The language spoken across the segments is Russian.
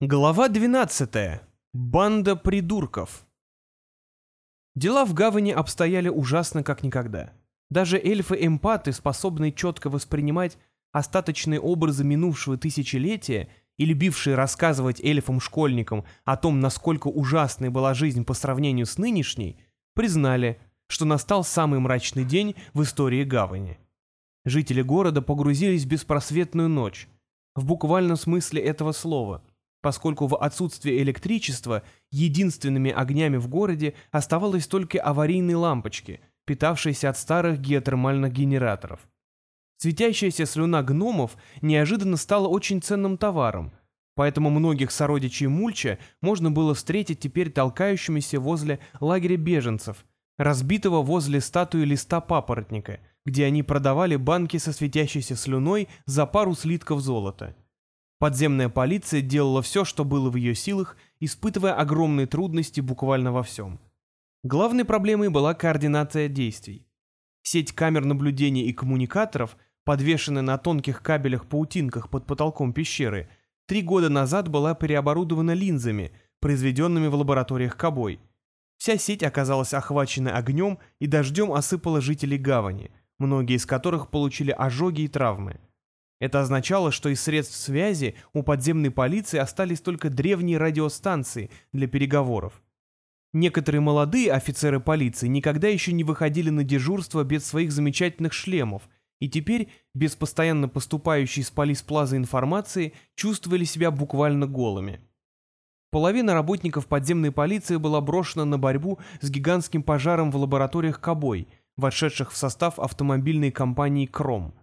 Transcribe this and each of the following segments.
Глава 12. Банда придурков. Дела в гавани обстояли ужасно как никогда. Даже эльфы-эмпаты, способные четко воспринимать остаточные образы минувшего тысячелетия и любившие рассказывать эльфам-школьникам о том, насколько ужасной была жизнь по сравнению с нынешней, признали, что настал самый мрачный день в истории гавани. Жители города погрузились в беспросветную ночь, в буквальном смысле этого слова – поскольку в отсутствие электричества единственными огнями в городе оставалось только аварийные лампочки, питавшиеся от старых геотермальных генераторов. Светящаяся слюна гномов неожиданно стала очень ценным товаром, поэтому многих сородичей Мульча можно было встретить теперь толкающимися возле лагеря беженцев, разбитого возле статуи листа папоротника, где они продавали банки со светящейся слюной за пару слитков золота. Подземная полиция делала все, что было в ее силах, испытывая огромные трудности буквально во всем. Главной проблемой была координация действий. Сеть камер наблюдения и коммуникаторов, подвешенная на тонких кабелях-паутинках под потолком пещеры, три года назад была переоборудована линзами, произведенными в лабораториях Кобой. Вся сеть оказалась охвачена огнем и дождем осыпала жителей гавани, многие из которых получили ожоги и травмы. Это означало, что из средств связи у подземной полиции остались только древние радиостанции для переговоров. Некоторые молодые офицеры полиции никогда еще не выходили на дежурство без своих замечательных шлемов, и теперь, без постоянно поступающей с полисплаза информации, чувствовали себя буквально голыми. Половина работников подземной полиции была брошена на борьбу с гигантским пожаром в лабораториях Кобой, вошедших в состав автомобильной компании «Кром».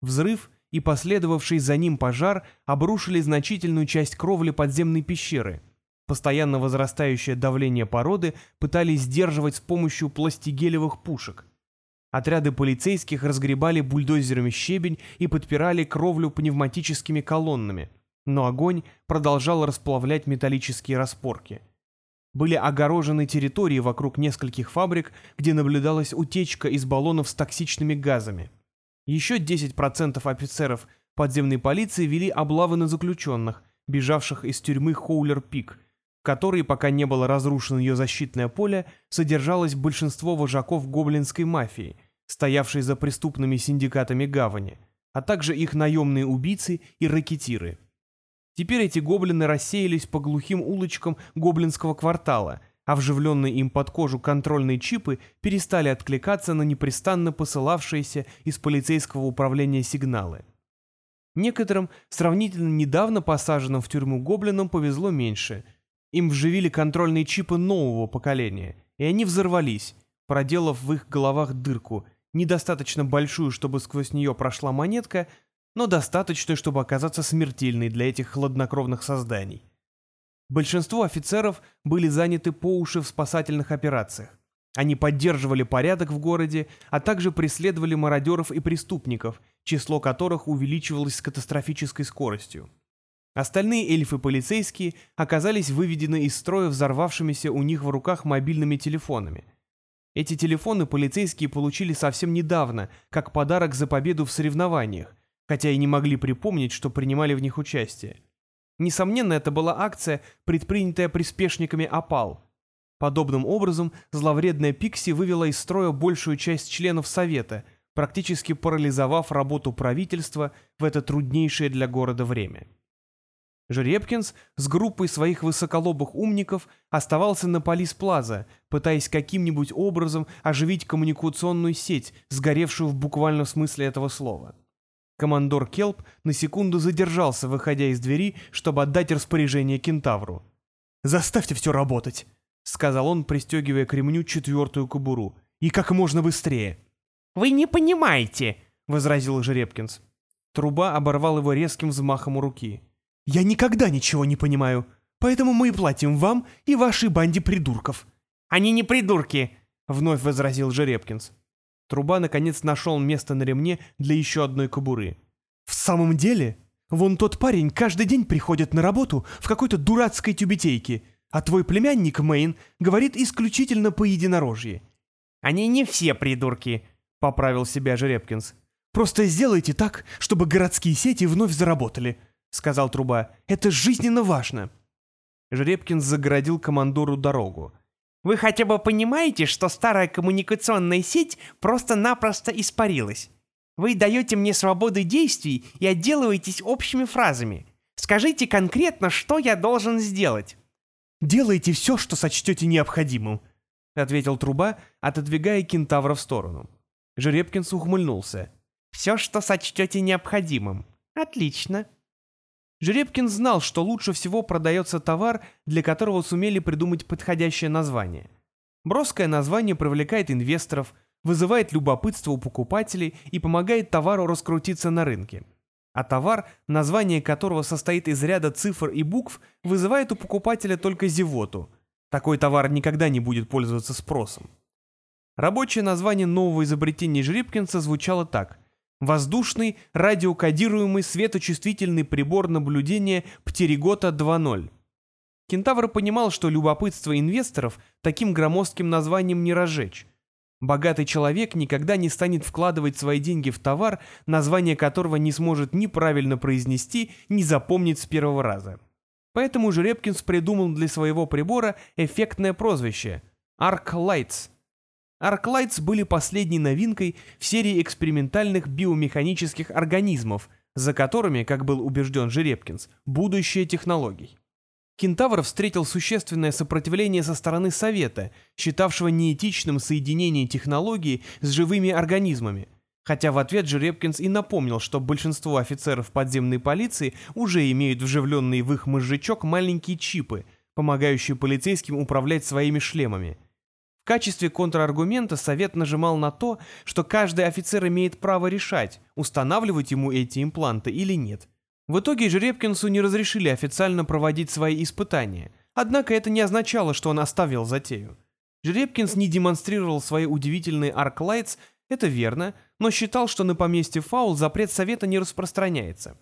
Взрыв и последовавший за ним пожар обрушили значительную часть кровли подземной пещеры. Постоянно возрастающее давление породы пытались сдерживать с помощью пластигелевых пушек. Отряды полицейских разгребали бульдозерами щебень и подпирали кровлю пневматическими колоннами, но огонь продолжал расплавлять металлические распорки. Были огорожены территории вокруг нескольких фабрик, где наблюдалась утечка из баллонов с токсичными газами. Еще 10% офицеров подземной полиции вели облавы на заключенных, бежавших из тюрьмы Хоулер-Пик, в которой, пока не было разрушено ее защитное поле, содержалось большинство вожаков гоблинской мафии, стоявшей за преступными синдикатами гавани, а также их наемные убийцы и ракетиры. Теперь эти гоблины рассеялись по глухим улочкам гоблинского квартала – а вживленные им под кожу контрольные чипы перестали откликаться на непрестанно посылавшиеся из полицейского управления сигналы. Некоторым, сравнительно недавно посаженным в тюрьму гоблинам, повезло меньше. Им вживили контрольные чипы нового поколения, и они взорвались, проделав в их головах дырку, недостаточно большую, чтобы сквозь нее прошла монетка, но достаточную, чтобы оказаться смертельной для этих хладнокровных созданий. Большинство офицеров были заняты по уши в спасательных операциях. Они поддерживали порядок в городе, а также преследовали мародеров и преступников, число которых увеличивалось с катастрофической скоростью. Остальные эльфы-полицейские оказались выведены из строя взорвавшимися у них в руках мобильными телефонами. Эти телефоны полицейские получили совсем недавно, как подарок за победу в соревнованиях, хотя и не могли припомнить, что принимали в них участие. Несомненно, это была акция, предпринятая приспешниками опал. Подобным образом, зловредная Пикси вывела из строя большую часть членов Совета, практически парализовав работу правительства в это труднейшее для города время. Жеребкинс с группой своих высоколобых умников оставался на Полис-Плаза, пытаясь каким-нибудь образом оживить коммуникационную сеть, сгоревшую в буквальном смысле этого слова. Командор Келп на секунду задержался, выходя из двери, чтобы отдать распоряжение кентавру. «Заставьте все работать», — сказал он, пристегивая к ремню четвертую кобуру. «И как можно быстрее». «Вы не понимаете», — возразил Жеребкинс. Труба оборвал его резким взмахом руки. «Я никогда ничего не понимаю, поэтому мы и платим вам и вашей банде придурков». «Они не придурки», — вновь возразил Жеребкинс. Труба, наконец, нашел место на ремне для еще одной кобуры. «В самом деле? Вон тот парень каждый день приходит на работу в какой-то дурацкой тюбетейке, а твой племянник Мэйн говорит исключительно по единорожье». «Они не все придурки», — поправил себя Жеребкинс. «Просто сделайте так, чтобы городские сети вновь заработали», — сказал Труба. «Это жизненно важно!» Жеребкин загородил командору дорогу. «Вы хотя бы понимаете, что старая коммуникационная сеть просто-напросто испарилась? Вы даете мне свободу действий и отделываетесь общими фразами. Скажите конкретно, что я должен сделать?» «Делайте все, что сочтете необходимым», — ответил Труба, отодвигая кентавра в сторону. Жеребкинс ухмыльнулся. «Все, что сочтете необходимым. Отлично». Жеребкин знал, что лучше всего продается товар, для которого сумели придумать подходящее название. Броское название привлекает инвесторов, вызывает любопытство у покупателей и помогает товару раскрутиться на рынке. А товар, название которого состоит из ряда цифр и букв, вызывает у покупателя только зевоту. Такой товар никогда не будет пользоваться спросом. Рабочее название нового изобретения Жеребкинса звучало так. Воздушный радиокодируемый светочувствительный прибор наблюдения Птеригота 2.0. Кентавр понимал, что любопытство инвесторов таким громоздким названием не разжечь. Богатый человек никогда не станет вкладывать свои деньги в товар, название которого не сможет ни правильно произнести, ни запомнить с первого раза. Поэтому Жеребкинс придумал для своего прибора эффектное прозвище – Arc Lights. Lights были последней новинкой в серии экспериментальных биомеханических организмов, за которыми, как был убежден Жеребкинс, будущее технологий. Кентавр встретил существенное сопротивление со стороны Совета, считавшего неэтичным соединение технологий с живыми организмами, хотя в ответ Жеребкинс и напомнил, что большинство офицеров подземной полиции уже имеют вживленные в их мозжечок маленькие чипы, помогающие полицейским управлять своими шлемами. В качестве контраргумента Совет нажимал на то, что каждый офицер имеет право решать, устанавливать ему эти импланты или нет – в итоге Жеребкинсу не разрешили официально проводить свои испытания, однако это не означало, что он оставил затею. Жеребкинс не демонстрировал свои удивительные арклайтс, это верно, но считал, что на поместье Фаул запрет совета не распространяется.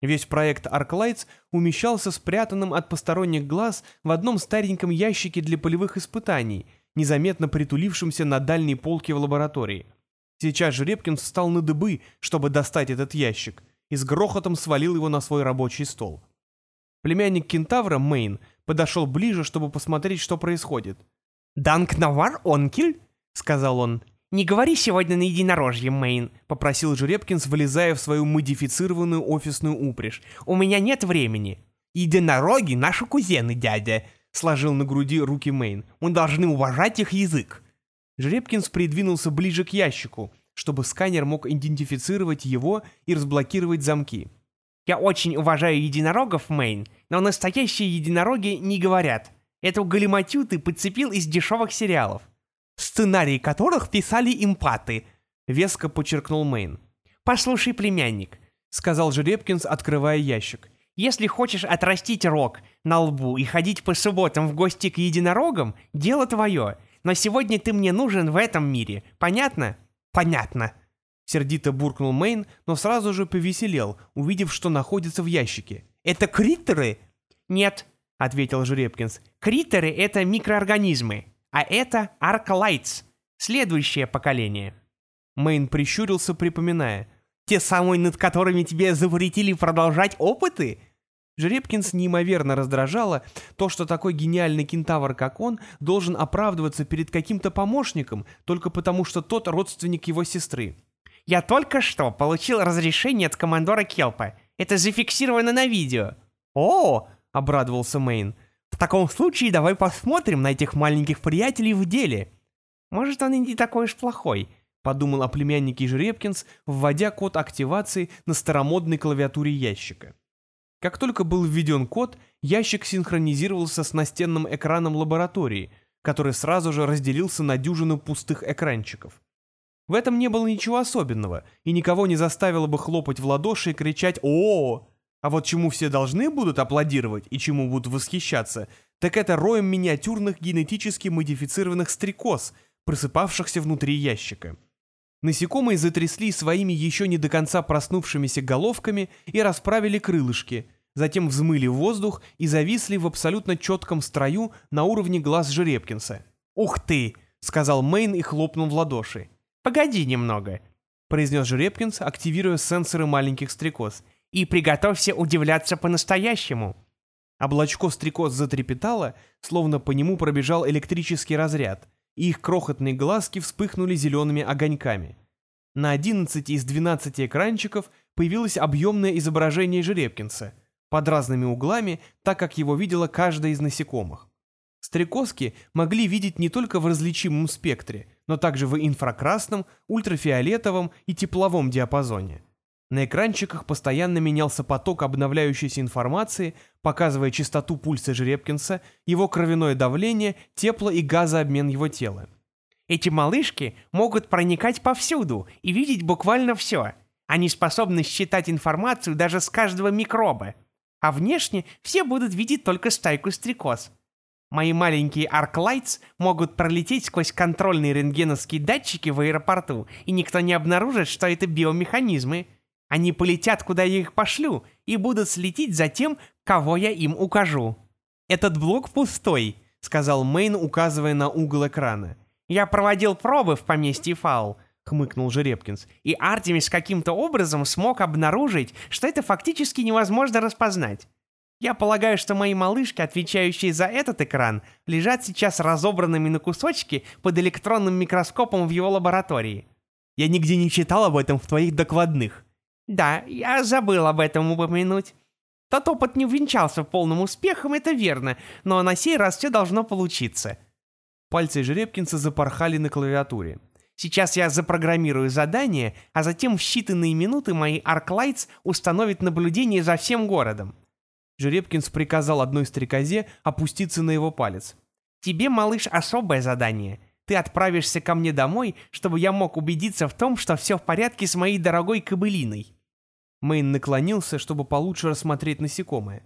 Весь проект Arclights умещался спрятанным от посторонних глаз в одном стареньком ящике для полевых испытаний, незаметно притулившемся на дальней полке в лаборатории. Сейчас Жеребкинс встал на дыбы, чтобы достать этот ящик – и с грохотом свалил его на свой рабочий стол. Племянник кентавра, Мейн, подошел ближе, чтобы посмотреть, что происходит. «Данк навар, онкель?» — сказал он. «Не говори сегодня на единорожье, Мейн», — попросил Жеребкинс, вылезая в свою модифицированную офисную упряжь. «У меня нет времени». «Единороги — наши кузены, дядя», — сложил на груди руки Мейн. «Мы должны уважать их язык». Жеребкинс придвинулся ближе к ящику, чтобы сканер мог идентифицировать его и разблокировать замки. «Я очень уважаю единорогов, Мэйн, но настоящие единороги не говорят. Эту галиматью ты подцепил из дешевых сериалов, сценарии которых писали импаты», — веско подчеркнул Мэйн. «Послушай, племянник», — сказал Жеребкинс, открывая ящик. «Если хочешь отрастить рог на лбу и ходить по субботам в гости к единорогам, дело твое. Но сегодня ты мне нужен в этом мире, понятно?» «Понятно», — сердито буркнул Мэйн, но сразу же повеселел, увидев, что находится в ящике. «Это криттеры?» «Нет», — ответил Жеребкинс. «Криттеры — это микроорганизмы, а это аркалайтс, следующее поколение». Мэйн прищурился, припоминая. «Те самые, над которыми тебе запретили продолжать опыты?» Жеребкинс неимоверно раздражало то, что такой гениальный кентавр, как он, должен оправдываться перед каким-то помощником только потому, что тот родственник его сестры. «Я только что получил разрешение от командора Келпа. Это зафиксировано на видео». «О!» — обрадовался Мейн. «В таком случае давай посмотрим на этих маленьких приятелей в деле. Может, он и не такой уж плохой», — подумал о племяннике Жеребкинс, вводя код активации на старомодной клавиатуре ящика. Как только был введен код, ящик синхронизировался с настенным экраном лаборатории, который сразу же разделился на дюжину пустых экранчиков. В этом не было ничего особенного, и никого не заставило бы хлопать в ладоши и кричать «О!». А вот чему все должны будут аплодировать и чему будут восхищаться, так это роем миниатюрных генетически модифицированных стрекоз, просыпавшихся внутри ящика. Насекомые затрясли своими еще не до конца проснувшимися головками и расправили крылышки, затем взмыли в воздух и зависли в абсолютно четком строю на уровне глаз Жеребкинса. «Ух ты!» — сказал Мейн и хлопнул в ладоши. «Погоди немного», — произнес Жеребкинс, активируя сенсоры маленьких стрекоз. И приготовься удивляться по-настоящему. Облачко стрекоз затрепетало, словно по нему пробежал электрический разряд, и их крохотные глазки вспыхнули зелеными огоньками. На 11 из 12 экранчиков появилось объемное изображение Жеребкинса, под разными углами, так как его видела каждая из насекомых. Стрекозки могли видеть не только в различимом спектре, но также в инфракрасном, ультрафиолетовом и тепловом диапазоне. На экранчиках постоянно менялся поток обновляющейся информации, показывая частоту пульса Жеребкинса, его кровяное давление, тепло- и газообмен его тела. Эти малышки могут проникать повсюду и видеть буквально все. Они способны считать информацию даже с каждого микроба. А внешне все будут видеть только стайку стрекоз. Мои маленькие арклайтс могут пролететь сквозь контрольные рентгеновские датчики в аэропорту, и никто не обнаружит, что это биомеханизмы. Они полетят, куда я их пошлю, и будут следить за тем, кого я им укажу. «Этот блок пустой», — сказал Мэйн, указывая на угол экрана. «Я проводил пробы в поместье Фаул», — хмыкнул Жеребкинс, «и Артемис каким-то образом смог обнаружить, что это фактически невозможно распознать. Я полагаю, что мои малышки, отвечающие за этот экран, лежат сейчас разобранными на кусочки под электронным микроскопом в его лаборатории. Я нигде не читал об этом в твоих докладных. Да, я забыл об этом упомянуть. Тот опыт не увенчался полным успехом, это верно, но на сей раз все должно получиться. Пальцы Жеребкинса запорхали на клавиатуре. Сейчас я запрограммирую задание, а затем в считанные минуты мои Арклайтс установят наблюдение за всем городом. Жеребкинс приказал одной стрекозе опуститься на его палец. «Тебе, малыш, особое задание. Ты отправишься ко мне домой, чтобы я мог убедиться в том, что все в порядке с моей дорогой кобылиной». Мэйн наклонился, чтобы получше рассмотреть насекомое.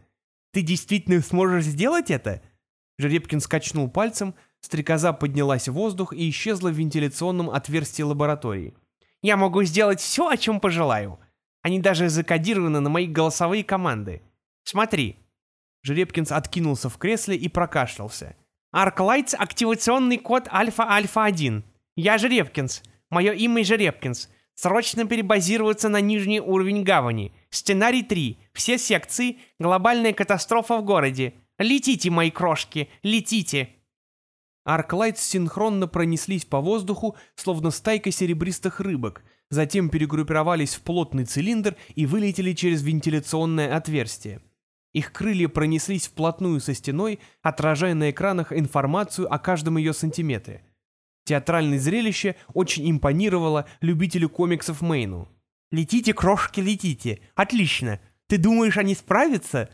«Ты действительно сможешь сделать это?» Жеребкин скачнул пальцем, стрекоза поднялась в воздух и исчезла в вентиляционном отверстии лаборатории. «Я могу сделать все, о чем пожелаю. Они даже закодированы на мои голосовые команды. Смотри». Жеребкинс откинулся в кресле и прокашлялся. «Арклайтс — активационный код Альфа-Альфа-1. Я Жеребкинс. Мое имя Жеребкинс. Срочно перебазироваться на нижний уровень гавани. Сценарий 3. Все секции. Глобальная катастрофа в городе. Летите, мои крошки, летите!» Арклайтс синхронно пронеслись по воздуху, словно стайка серебристых рыбок, затем перегруппировались в плотный цилиндр и вылетели через вентиляционное отверстие. Их крылья пронеслись вплотную со стеной, отражая на экранах информацию о каждом ее сантиметре. Театральное зрелище очень импонировало любителю комиксов Мэйну. «Летите, крошки, летите! Отлично! Ты думаешь, они справятся?»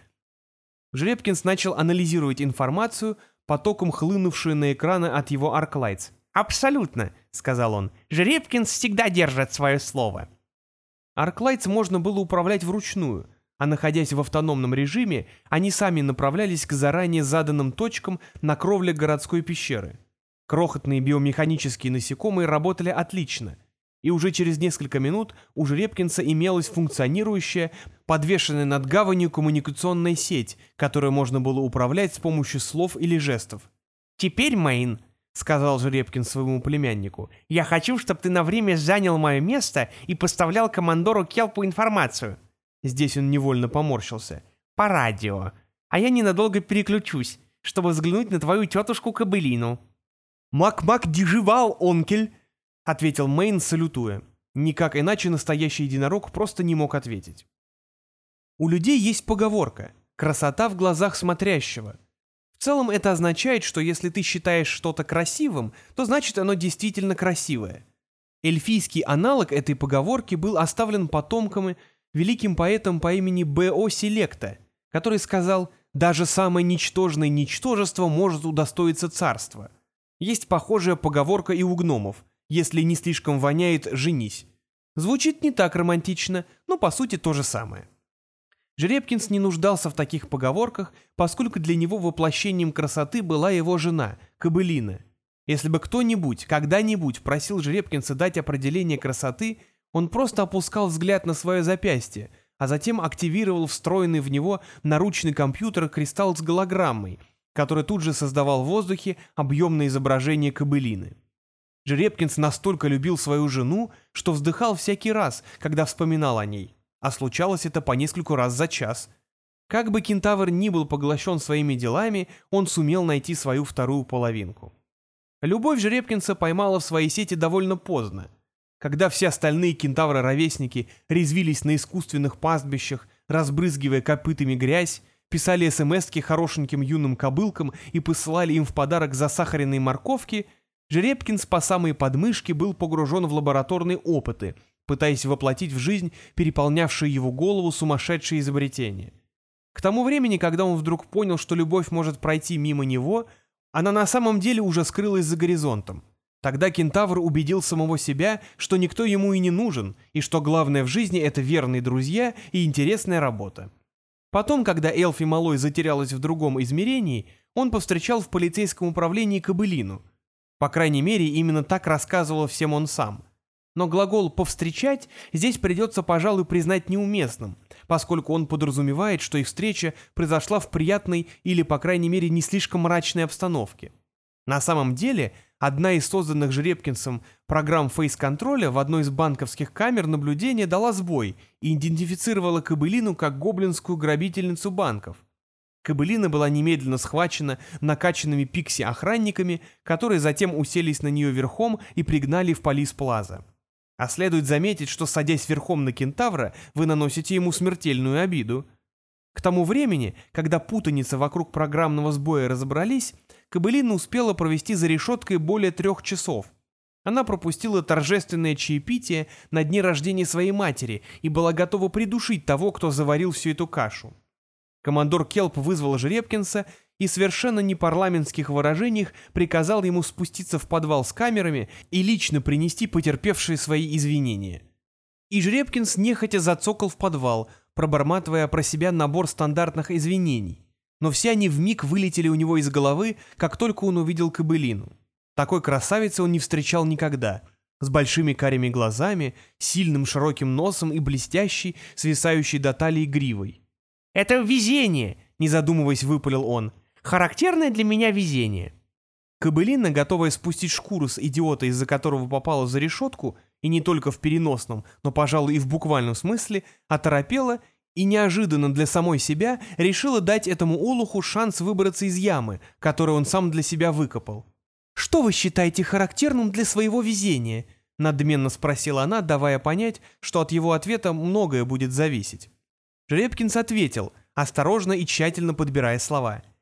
Жеребкинс начал анализировать информацию, потоком хлынувшую на экраны от его Арклайтс. «Абсолютно», — сказал он. «Жеребкинс всегда держит свое слово». Арклайтс можно было управлять вручную, а находясь в автономном режиме, они сами направлялись к заранее заданным точкам на кровле городской пещеры. Крохотные биомеханические насекомые работали отлично, и уже через несколько минут у Жеребкинса имелась функционирующая, подвешенная над гаванью коммуникационная сеть, которую можно было управлять с помощью слов или жестов. «Теперь, Мэйн», — сказал Жеребкин своему племяннику, — «я хочу, чтобы ты на время занял мое место и поставлял командору Келпу информацию». Здесь он невольно поморщился. «По радио. А я ненадолго переключусь, чтобы взглянуть на твою тетушку Кобылину». «Мак-мак деживал, онкель!» — ответил Мэйн, салютуя. Никак иначе настоящий единорог просто не мог ответить. У людей есть поговорка «красота в глазах смотрящего». В целом это означает, что если ты считаешь что-то красивым, то значит оно действительно красивое. Эльфийский аналог этой поговорки был оставлен потомками великим поэтом по имени Б.О. Селекта, который сказал «даже самое ничтожное ничтожество может удостоиться царства». Есть похожая поговорка и у гномов «если не слишком воняет, женись». Звучит не так романтично, но по сути то же самое. Жеребкинс не нуждался в таких поговорках, поскольку для него воплощением красоты была его жена, Кобылина. Если бы кто-нибудь, когда-нибудь просил Жеребкинса дать определение красоты, он просто опускал взгляд на свое запястье, а затем активировал встроенный в него наручный компьютер кристалл с голограммой, который тут же создавал в воздухе объемное изображение кобылины. Жеребкинс настолько любил свою жену, что вздыхал всякий раз, когда вспоминал о ней. а случалось это по нескольку раз за час. Как бы кентавр ни был поглощен своими делами, он сумел найти свою вторую половинку. Любовь Жеребкинса поймала в своей сети довольно поздно. Когда все остальные кентавры-ровесники резвились на искусственных пастбищах, разбрызгивая копытами грязь, писали смски хорошеньким юным кобылкам и посылали им в подарок засахаренные морковки, Жеребкинс по самые подмышки был погружен в лабораторные опыты, пытаясь воплотить в жизнь переполнявшие его голову сумасшедшие изобретения. К тому времени, когда он вдруг понял, что любовь может пройти мимо него – она на самом деле уже скрылась за горизонтом. Тогда кентавр убедил самого себя, что никто ему и не нужен, и что главное в жизни — это верные друзья и интересная работа. Потом, когда Элфи Малой затерялась в другом измерении, он повстречал в полицейском управлении Кобылину. По крайней мере, именно так рассказывал всем он сам. Но глагол «повстречать» здесь придется, пожалуй, признать неуместным, поскольку он подразумевает, что их встреча произошла в приятной или, по крайней мере, не слишком мрачной обстановке. На самом деле, одна из созданных Жеребкинсом программ фейс-контроля в одной из банковских камер наблюдения дала сбой и идентифицировала Кобылину как гоблинскую грабительницу банков. Кобылина была немедленно схвачена накачанными пикси-охранниками, которые затем уселись на нее верхом и пригнали в полис-плаза. А следует заметить, что, садясь верхом на кентавра, вы наносите ему смертельную обиду. К тому времени, когда путаница вокруг программного сбоя разобрались, Кобылина успела провести за решеткой более трех часов. Она пропустила торжественное чаепитие на дне рождения своей матери и была готова придушить того, кто заварил всю эту кашу. Командор Келп вызвал Жеребкинса и совершенно непарламентских выражениях приказал ему спуститься в подвал с камерами и лично принести потерпевшие свои извинения. И Жребкинс нехотя зацокал в подвал, проборматывая про себя набор стандартных извинений. Но все они вмиг вылетели у него из головы, как только он увидел кобылину. Такой красавицы он не встречал никогда, с большими карими глазами, сильным широким носом и блестящей, свисающей до талии гривой. «Это везение!» — не задумываясь, выпалил он. Характерное для меня везение. Кобылина, готовая спустить шкуру с идиота, из-за которого попала за решетку, и не только в переносном, но, пожалуй, и в буквальном смысле, оторопела и неожиданно для самой себя решила дать этому олуху шанс выбраться из ямы, которую он сам для себя выкопал. «Что вы считаете характерным для своего везения?» — надменно спросила она, давая понять, что от его ответа многое будет зависеть. Жеребкинс ответил, осторожно и тщательно подбирая слова —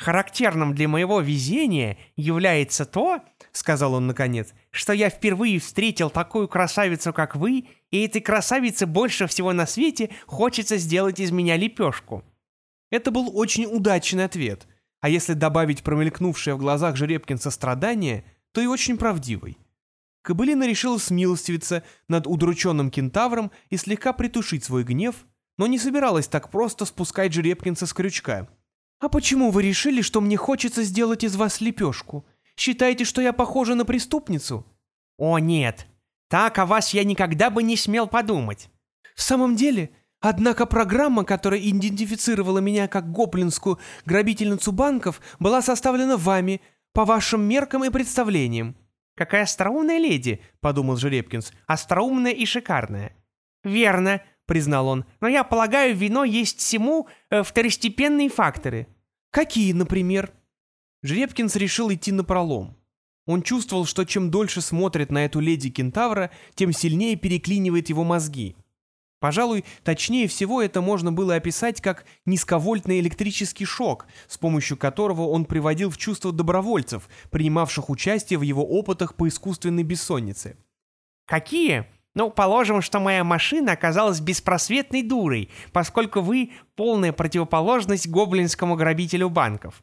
Характерным для моего везения является то, — сказал он наконец, — что я впервые встретил такую красавицу, как вы, и этой красавице больше всего на свете хочется сделать из меня лепешку». Это был очень удачный ответ, а если добавить промелькнувшее в глазах Жеребкин сострадание, то и очень правдивый. Кобылина решила смилостивиться над удрученным кентавром и слегка притушить свой гнев, но не собиралась так просто спускать Жеребкинса с крючка — «А почему вы решили, что мне хочется сделать из вас лепешку? Считаете, что я похожа на преступницу?» «О, нет. Так о вас я никогда бы не смел подумать». «В самом деле, однако программа, которая идентифицировала меня как гоблинскую грабительницу банков, была составлена вами, по вашим меркам и представлениям». «Какая остроумная леди», — подумал Жеребкинс, — «остроумная и шикарная». «Верно признал он. «Но я полагаю, вино есть всему э, второстепенные факторы». «Какие, например?» Жеребкинс решил идти на пролом. Он чувствовал, что чем дольше смотрит на эту леди Кентавра, тем сильнее переклинивает его мозги. Пожалуй, точнее всего это можно было описать как низковольтный электрический шок, с помощью которого он приводил в чувство добровольцев, принимавших участие в его опытах по искусственной бессоннице. «Какие?» Ну, положим, что моя машина оказалась беспросветной дурой, поскольку вы полная противоположность гоблинскому грабителю банков.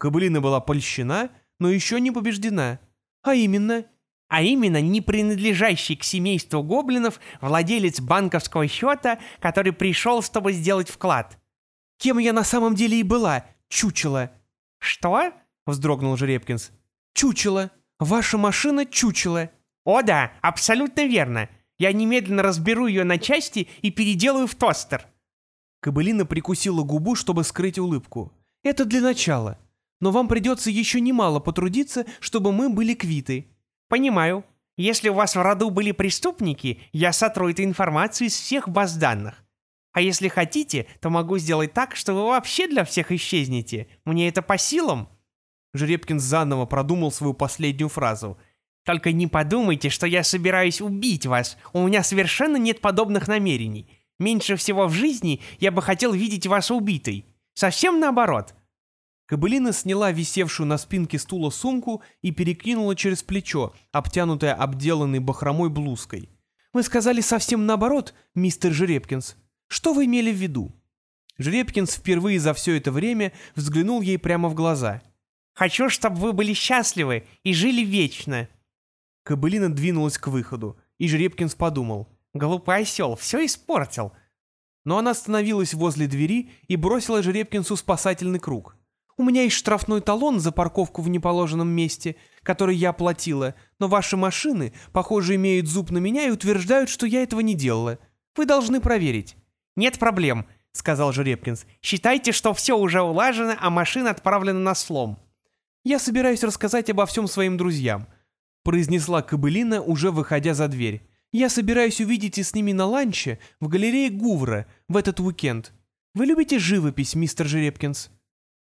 Кобылина была польщена, но еще не побеждена. А именно... А именно, не принадлежащий к семейству гоблинов владелец банковского счета, который пришел, чтобы сделать вклад. Кем я на самом деле и была, чучело. Что? Вздрогнул Жеребкинс. Чучело. Ваша машина чучело. «О да, абсолютно верно. Я немедленно разберу ее на части и переделаю в тостер». Кобылина прикусила губу, чтобы скрыть улыбку. «Это для начала. Но вам придется еще немало потрудиться, чтобы мы были квиты». «Понимаю. Если у вас в роду были преступники, я сотру эту информацию из всех баз данных. А если хотите, то могу сделать так, что вы вообще для всех исчезнете. Мне это по силам». Жеребкин заново продумал свою последнюю фразу. «Только не подумайте, что я собираюсь убить вас. У меня совершенно нет подобных намерений. Меньше всего в жизни я бы хотел видеть вас убитой. Совсем наоборот». Кобылина сняла висевшую на спинке стула сумку и перекинула через плечо, обтянутая обделанной бахромой блузкой. «Вы сказали совсем наоборот, мистер Жеребкинс. Что вы имели в виду?» Жеребкинс впервые за все это время взглянул ей прямо в глаза. «Хочу, чтобы вы были счастливы и жили вечно». Кобылина двинулась к выходу, и Жеребкинс подумал. «Глупый осел, все испортил». Но она остановилась возле двери и бросила Жеребкинсу спасательный круг. «У меня есть штрафной талон за парковку в неположенном месте, который я оплатила, но ваши машины, похоже, имеют зуб на меня и утверждают, что я этого не делала. Вы должны проверить». «Нет проблем», — сказал Жеребкинс. «Считайте, что все уже улажено, а машина отправлена на слом». «Я собираюсь рассказать обо всем своим друзьям», — произнесла Кобылина, уже выходя за дверь. «Я собираюсь увидеться с ними на ланче в галерее Гувра в этот уикенд. Вы любите живопись, мистер Жеребкинс?»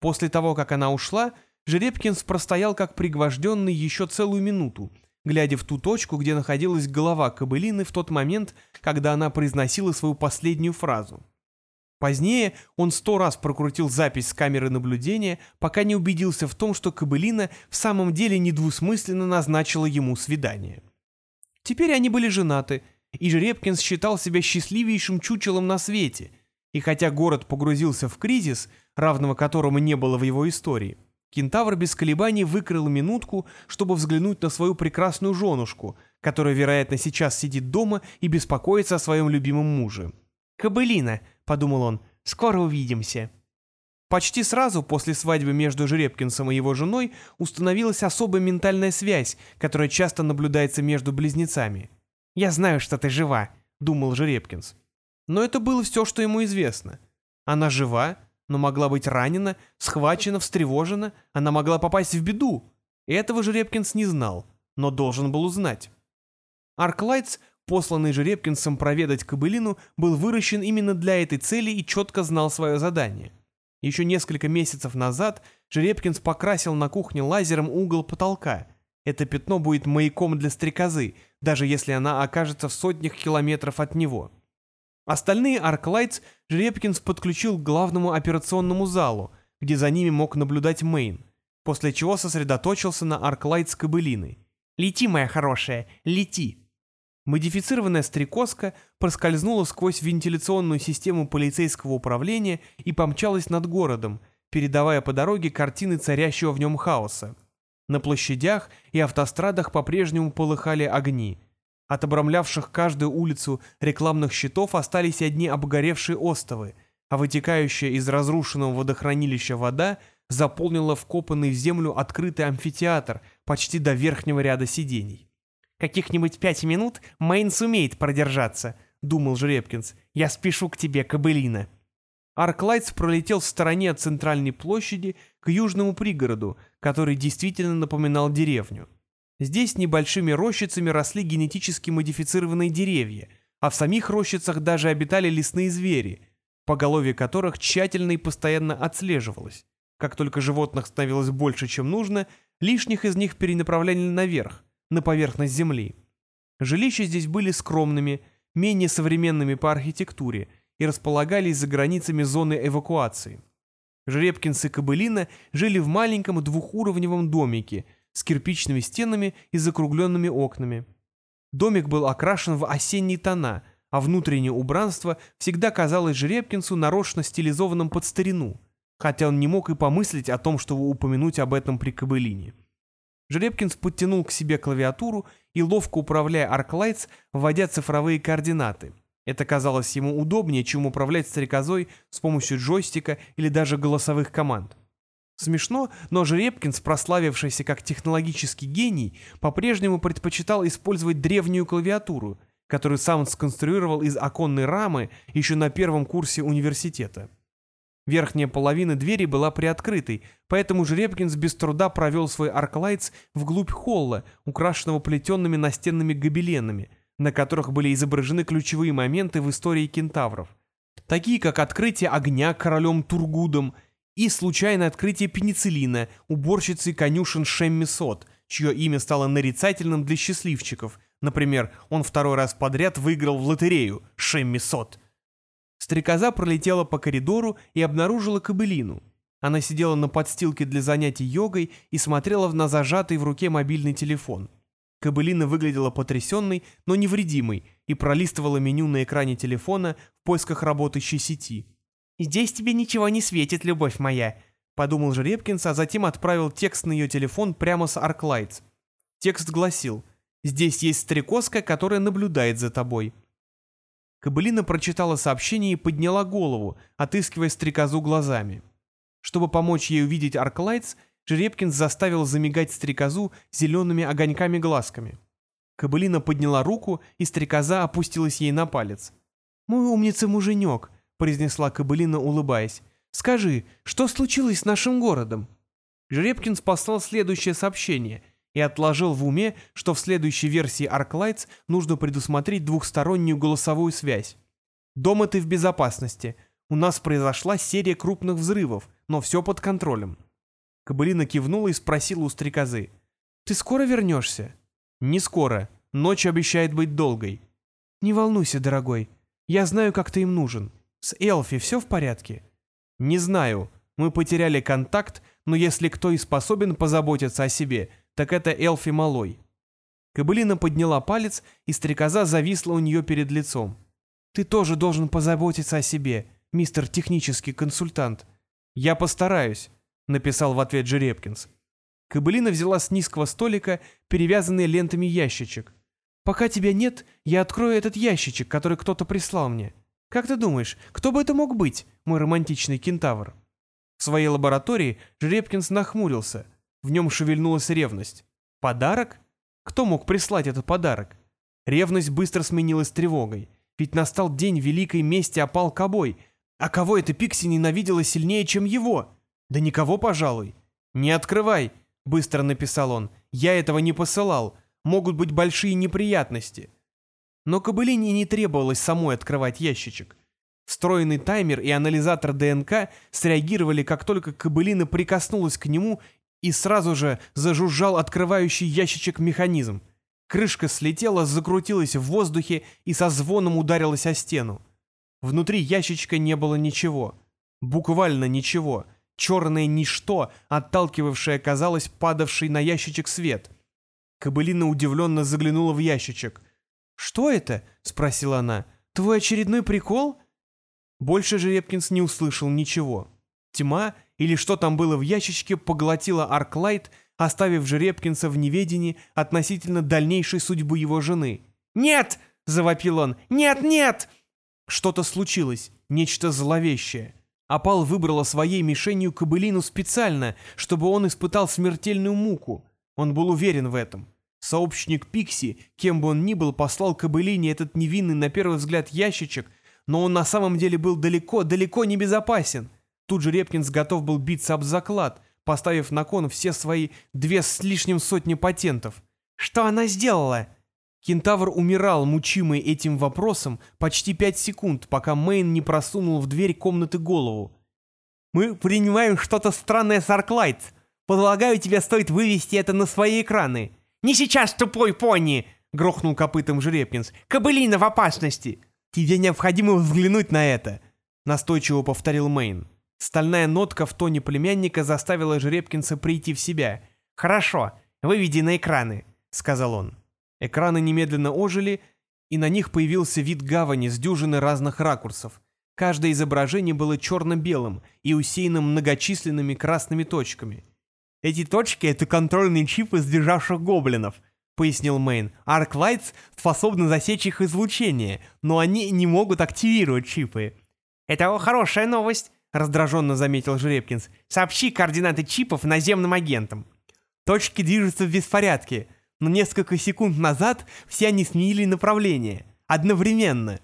После того, как она ушла, Жеребкинс простоял как пригвожденный еще целую минуту, глядя в ту точку, где находилась голова кобылины в тот момент, когда она произносила свою последнюю фразу. Позднее он сто раз прокрутил запись с камеры наблюдения, пока не убедился в том, что кобылина в самом деле недвусмысленно назначила ему свидание. Теперь они были женаты, и Жеребкинс считал себя счастливейшим чучелом на свете, и хотя город погрузился в кризис, равного которому не было в его истории, Кентавр без колебаний выкрыл минутку, чтобы взглянуть на свою прекрасную женушку, которая, вероятно, сейчас сидит дома и беспокоится о своем любимом муже. «Кобылина», — подумал он, — «скоро увидимся». Почти сразу после свадьбы между Жеребкинсом и его женой установилась особая ментальная связь, которая часто наблюдается между близнецами. «Я знаю, что ты жива», — думал Жеребкинс. Но это было все, что ему известно. Она жива, но могла быть ранена, схвачена, встревожена, она могла попасть в беду. Этого Жеребкинс не знал, но должен был узнать. Арклайтс, посланный Жеребкинсом проведать кобылину, был выращен именно для этой цели и четко знал свое задание. Еще несколько месяцев назад Жеребкинс покрасил на кухне лазером угол потолка. Это пятно будет маяком для стрекозы, даже если она окажется в сотнях километров от него. Остальные Арклайтс Жеребкинс подключил к главному операционному залу, где за ними мог наблюдать Мейн, после чего сосредоточился на Арклайтс кобылины. «Лети, моя хорошая, лети!» Модифицированная стрекозка проскользнула сквозь вентиляционную систему полицейского управления и помчалась над городом, передавая по дороге картины царящего в нем хаоса. На площадях и автострадах по-прежнему полыхали огни – от обрамлявших каждую улицу рекламных щитов остались одни обгоревшие остовы, а вытекающая из разрушенного водохранилища вода заполнила вкопанный в землю открытый амфитеатр почти до верхнего ряда сидений. «Каких-нибудь пять минут Мэйн сумеет продержаться», — думал Жеребкинс. «Я спешу к тебе, кобылина». Арклайтс пролетел в стороне от центральной площади к южному пригороду, который действительно напоминал деревню. Здесь небольшими рощицами росли генетически модифицированные деревья, а в самих рощицах даже обитали лесные звери, поголовье которых тщательно и постоянно отслеживалось. Как только животных становилось больше, чем нужно, лишних из них перенаправляли наверх, на поверхность земли. Жилища здесь были скромными, менее современными по архитектуре и располагались за границами зоны эвакуации. Жеребкинс и Кобылина жили в маленьком двухуровневом домике – с кирпичными стенами и закругленными окнами. Домик был окрашен в осенние тона, а внутреннее убранство всегда казалось Жеребкинсу нарочно стилизованным под старину, хотя он не мог и помыслить о том, чтобы упомянуть об этом при Кобылине. Жеребкинс подтянул к себе клавиатуру и, ловко управляя Арклайтс, вводя цифровые координаты. Это казалось ему удобнее, чем управлять стрекозой с помощью джойстика или даже голосовых команд. Смешно, но Жеребкинс, прославившийся как технологический гений, по-прежнему предпочитал использовать древнюю клавиатуру, которую сам сконструировал из оконной рамы еще на первом курсе университета. Верхняя половина двери была приоткрытой, поэтому Жеребкинс без труда провел свой арклайтс вглубь холла, украшенного плетенными настенными гобеленами, на которых были изображены ключевые моменты в истории кентавров. Такие, как открытие огня королем Тургудом и случайное открытие пенициллина уборщицей конюшен Шемми Сот, чье имя стало нарицательным для счастливчиков. Например, он второй раз подряд выиграл в лотерею Шемми Сот. Стрекоза пролетела по коридору и обнаружила кобылину. Она сидела на подстилке для занятий йогой и смотрела на зажатый в руке мобильный телефон. Кобылина выглядела потрясенной, но невредимой, и пролистывала меню на экране телефона в поисках работающей сети. «Здесь тебе ничего не светит, любовь моя», — подумал Жеребкинс, а затем отправил текст на ее телефон прямо с Arclights. Текст гласил «Здесь есть стрекозка, которая наблюдает за тобой». Кобылина прочитала сообщение и подняла голову, отыскивая стрекозу глазами. Чтобы помочь ей увидеть Арклайтс, Жеребкин заставил замигать стрекозу зелеными огоньками-глазками. Кобылина подняла руку, и стрекоза опустилась ей на палец. «Мой умница-муженек», — произнесла Кобылина, улыбаясь. «Скажи, что случилось с нашим городом?» Жеребкин послал следующее сообщение — и отложил в уме, что в следующей версии ArcLights нужно предусмотреть двухстороннюю голосовую связь. «Дома ты в безопасности. У нас произошла серия крупных взрывов, но все под контролем». Кобылина кивнула и спросила у стрекозы. «Ты скоро вернешься?» «Не скоро. Ночь обещает быть долгой». «Не волнуйся, дорогой. Я знаю, как ты им нужен. С Элфи все в порядке?» «Не знаю. Мы потеряли контакт, но если кто и способен позаботиться о себе, так это Элфи Малой. Кобылина подняла палец, и стрекоза зависла у нее перед лицом. «Ты тоже должен позаботиться о себе, мистер технический консультант». «Я постараюсь», — написал в ответ Жеребкинс. Кобылина взяла с низкого столика перевязанный лентами ящичек. «Пока тебя нет, я открою этот ящичек, который кто-то прислал мне. Как ты думаешь, кто бы это мог быть, мой романтичный кентавр?» В своей лаборатории Жеребкинс нахмурился — в нем шевельнулась ревность. Подарок? Кто мог прислать этот подарок? Ревность быстро сменилась тревогой. Ведь настал день великой мести опал Кобой. А кого эта Пикси ненавидела сильнее, чем его? Да никого, пожалуй. «Не открывай», — быстро написал он. «Я этого не посылал. Могут быть большие неприятности». Но Кобылине не требовалось самой открывать ящичек. Встроенный таймер и анализатор ДНК среагировали, как только Кобылина прикоснулась к нему и сразу же зажужжал открывающий ящичек механизм. Крышка слетела, закрутилась в воздухе и со звоном ударилась о стену. Внутри ящичка не было ничего. Буквально ничего. Черное ничто, отталкивавшее, казалось, падавший на ящичек свет. Кобылина удивленно заглянула в ящичек. «Что это?» — спросила она. «Твой очередной прикол?» Больше Жеребкинс не услышал ничего. Тьма или что там было в ящичке, поглотила Арклайт, оставив Жеребкинса в неведении относительно дальнейшей судьбы его жены. «Нет!» — завопил он. «Нет, нет!» Что-то случилось, нечто зловещее. Апал выбрала своей мишенью кобылину специально, чтобы он испытал смертельную муку. Он был уверен в этом. Сообщник Пикси, кем бы он ни был, послал кобылине этот невинный на первый взгляд ящичек, но он на самом деле был далеко, далеко не безопасен. Тут же Репкинс готов был биться об заклад, поставив на кон все свои две с лишним сотни патентов. «Что она сделала?» Кентавр умирал, мучимый этим вопросом, почти пять секунд, пока Мэйн не просунул в дверь комнаты голову. «Мы принимаем что-то странное с Арклайт. Полагаю, тебе стоит вывести это на свои экраны». «Не сейчас, тупой пони!» — грохнул копытом Жеребкинс. «Кобылина в опасности!» «Тебе необходимо взглянуть на это!» — настойчиво повторил Мэйн. Стальная нотка в тоне племянника заставила Жеребкинса прийти в себя. «Хорошо, выведи на экраны», — сказал он. Экраны немедленно ожили, и на них появился вид гавани с дюжины разных ракурсов. Каждое изображение было черно-белым и усеянным многочисленными красными точками. «Эти точки — это контрольные чипы сбежавших гоблинов», — пояснил Мэйн. «Арклайтс способны засечь их излучение, но они не могут активировать чипы». «Это хорошая новость», — раздраженно заметил Жеребкинс. «Сообщи координаты чипов наземным агентам». Точки движутся в беспорядке, но несколько секунд назад все они сменили направление. Одновременно.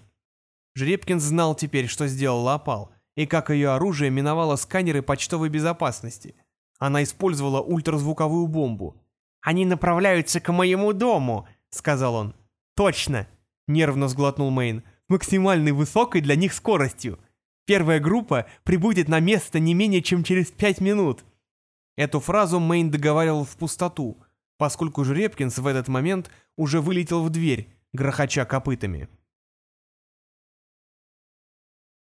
Жеребкинс знал теперь, что сделал Опал. и как ее оружие миновало сканеры почтовой безопасности. Она использовала ультразвуковую бомбу. «Они направляются к моему дому», — сказал он. «Точно!» — нервно сглотнул Мэйн. «Максимальной высокой для них скоростью. Первая группа прибудет на место не менее чем через пять минут». Эту фразу Мэйн договаривал в пустоту, поскольку Жеребкинс в этот момент уже вылетел в дверь, грохоча копытами.